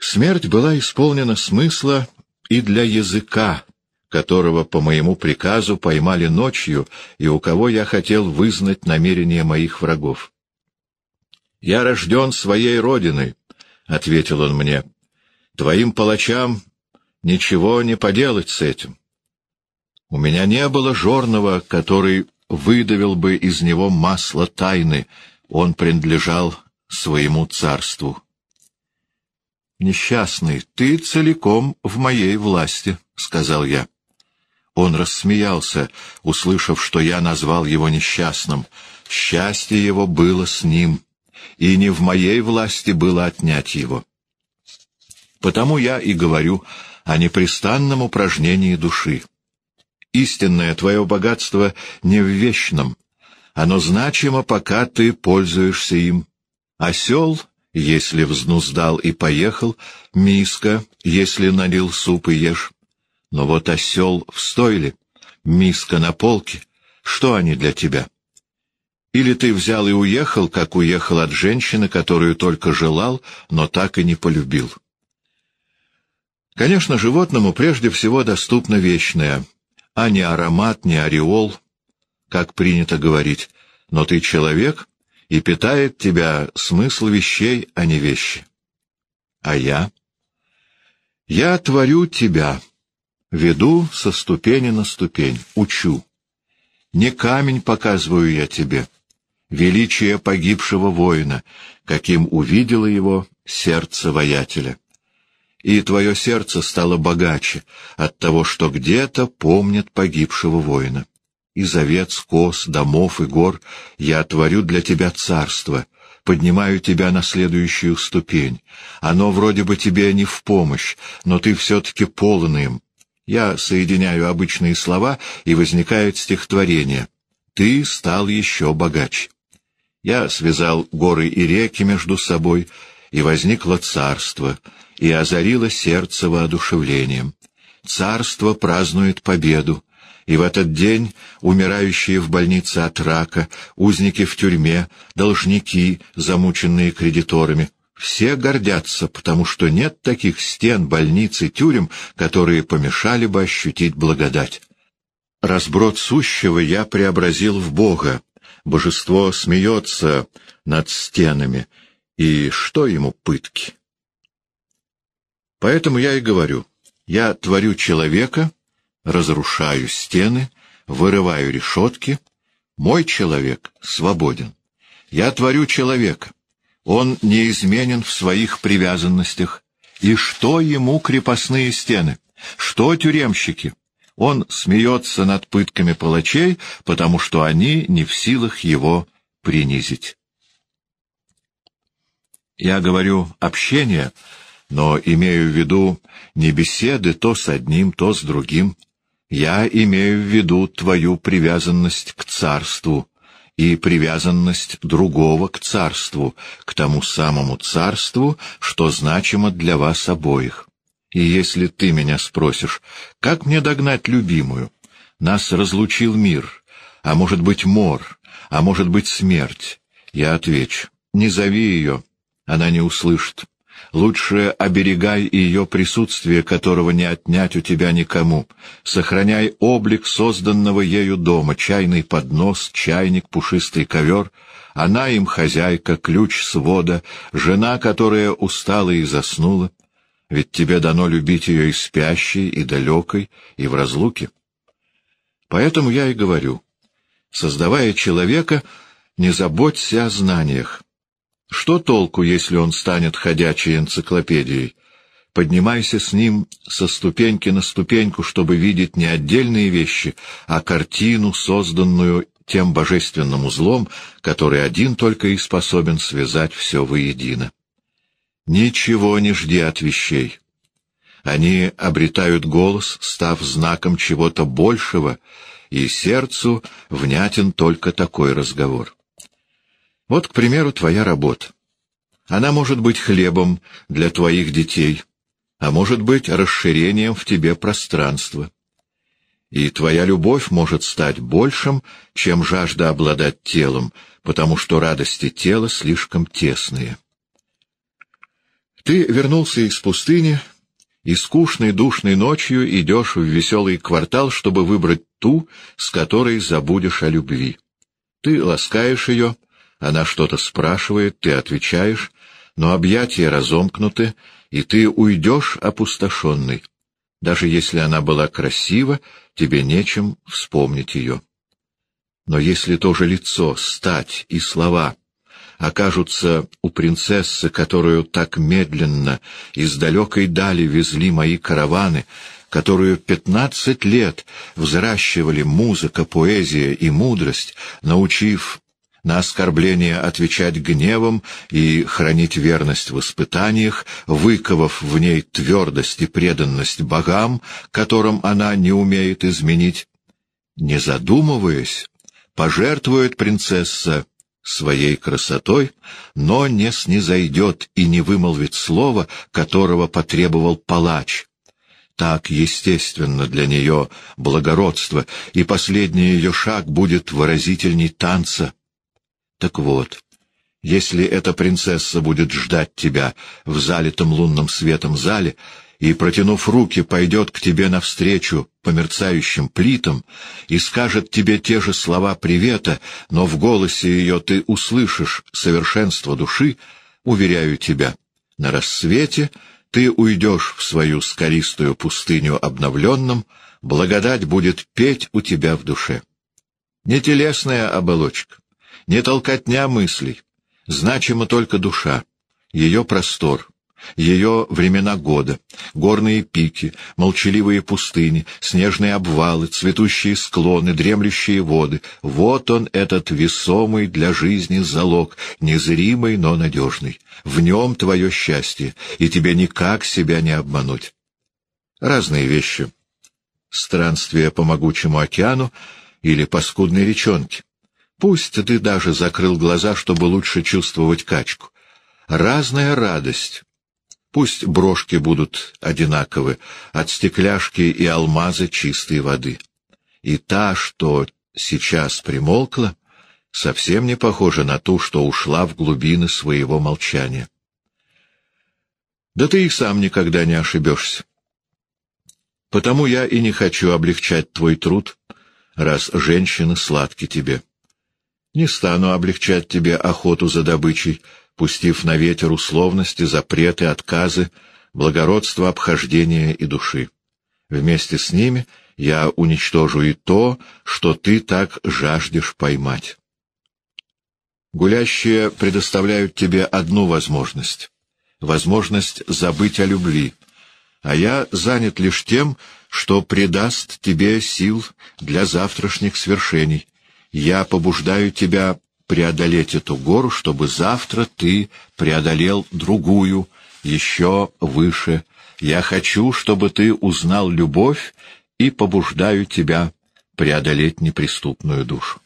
Смерть была исполнена смысла и для языка, которого по моему приказу поймали ночью и у кого я хотел вызнать намерения моих врагов. «Я рожден своей родиной», — ответил он мне. «Твоим палачам ничего не поделать с этим. У меня не было жорного, который выдавил бы из него масло тайны, он принадлежал своему царству. «Несчастный, ты целиком в моей власти», — сказал я. Он рассмеялся, услышав, что я назвал его несчастным. Счастье его было с ним, и не в моей власти было отнять его. Потому я и говорю о непрестанном упражнении души. Истинное твое богатство не в вечном. Оно значимо, пока ты пользуешься им. Осел, если взнуздал и поехал, миска, если налил суп и ешь. Но вот осел в стойле, миска на полке, что они для тебя? Или ты взял и уехал, как уехал от женщины, которую только желал, но так и не полюбил? Конечно, животному прежде всего доступно вечное — а не аромат, не ореол, как принято говорить, но ты человек, и питает тебя смысл вещей, а не вещи. А я? Я творю тебя, веду со ступени на ступень, учу. Не камень показываю я тебе, величие погибшего воина, каким увидело его сердце воятеля и твое сердце стало богаче от того, что где-то помнят погибшего воина. Из овец, коз, домов и гор я творю для тебя царство, поднимаю тебя на следующую ступень. Оно вроде бы тебе не в помощь, но ты все-таки полон им. Я соединяю обычные слова, и возникает стихотворение. Ты стал еще богаче. Я связал горы и реки между собой, и возникло царство — и озарило сердце воодушевлением. Царство празднует победу, и в этот день умирающие в больнице от рака, узники в тюрьме, должники, замученные кредиторами, все гордятся, потому что нет таких стен, больниц и тюрем, которые помешали бы ощутить благодать. Разброд сущего я преобразил в Бога. Божество смеется над стенами, и что ему пытки? Поэтому я и говорю, я творю человека, разрушаю стены, вырываю решетки. Мой человек свободен. Я творю человека. Он неизменен в своих привязанностях. И что ему крепостные стены? Что тюремщики? Он смеется над пытками палачей, потому что они не в силах его принизить. Я говорю общение — но имею в виду не беседы то с одним, то с другим. Я имею в виду твою привязанность к царству и привязанность другого к царству, к тому самому царству, что значимо для вас обоих. И если ты меня спросишь, как мне догнать любимую? Нас разлучил мир, а может быть мор, а может быть смерть. Я отвечу, не зови ее, она не услышит. Лучше оберегай ее присутствие, которого не отнять у тебя никому. Сохраняй облик созданного ею дома, чайный поднос, чайник, пушистый ковер. Она им хозяйка, ключ свода, жена, которая устала и заснула. Ведь тебе дано любить ее и спящей, и далекой, и в разлуке. Поэтому я и говорю, создавая человека, не заботься о знаниях, что толку, если он станет ходячей энциклопедией? Поднимайся с ним со ступеньки на ступеньку, чтобы видеть не отдельные вещи, а картину, созданную тем божественным узлом, который один только и способен связать все воедино. Ничего не жди от вещей. Они обретают голос, став знаком чего-то большего, и сердцу внятен только такой разговор. Вот, к примеру, твоя работа. Она может быть хлебом для твоих детей, а может быть расширением в тебе пространства. И твоя любовь может стать большим, чем жажда обладать телом, потому что радости тела слишком тесные. Ты вернулся из пустыни, и скучной душной ночью идешь в веселый квартал, чтобы выбрать ту, с которой забудешь о любви. Ты ласкаешь ее, она что-то спрашивает, ты отвечаешь, но объятия разомкнуты, и ты уйдешь опустошенный. Даже если она была красива, тебе нечем вспомнить ее. Но если то же лицо, стать и слова окажутся у принцессы, которую так медленно из далекой дали везли мои караваны, которую пятнадцать лет взращивали музыка, поэзия и мудрость, научив на оскорбление отвечать гневом и хранить верность в испытаниях, выковав в ней твердость и преданность богам, которым она не умеет изменить. Не задумываясь, пожертвует принцесса своей красотой, но не снизойдет и не вымолвит слова, которого потребовал палач. Так естественно для нее благородство, и последний ее шаг будет выразительней танца. Так вот, если эта принцесса будет ждать тебя в залитом лунным светом зале, и, протянув руки, пойдет к тебе навстречу по мерцающим плитам и скажет тебе те же слова привета, но в голосе ее ты услышишь совершенство души, уверяю тебя, на рассвете ты уйдешь в свою скалистую пустыню обновленным, благодать будет петь у тебя в душе. Не телесная оболочка, не толкотня мыслей, значима только душа, ее простор, ее времена года, горные пики, молчаливые пустыни, снежные обвалы, цветущие склоны, дремлющие воды — вот он, этот весомый для жизни залог, незримый, но надежный. В нем твое счастье, и тебе никак себя не обмануть. Разные вещи. Странствие по могучему океану или по скудной речонке. Пусть ты даже закрыл глаза, чтобы лучше чувствовать качку. Разная радость Пусть брошки будут одинаковы, от стекляшки и алмаза чистой воды. И та, что сейчас примолкла, совсем не похожа на ту, что ушла в глубины своего молчания. Да ты и сам никогда не ошибешься. Потому я и не хочу облегчать твой труд, раз женщины сладки тебе. Не стану облегчать тебе охоту за добычей, пустив на ветер условности, запреты, отказы, благородство обхождения и души. Вместе с ними я уничтожу и то, что ты так жаждешь поймать. Гулящие предоставляют тебе одну возможность — возможность забыть о любви, а я занят лишь тем, что придаст тебе сил для завтрашних свершений. Я побуждаю тебя преодолеть эту гору, чтобы завтра ты преодолел другую, еще выше. Я хочу, чтобы ты узнал любовь и побуждаю тебя преодолеть неприступную душу.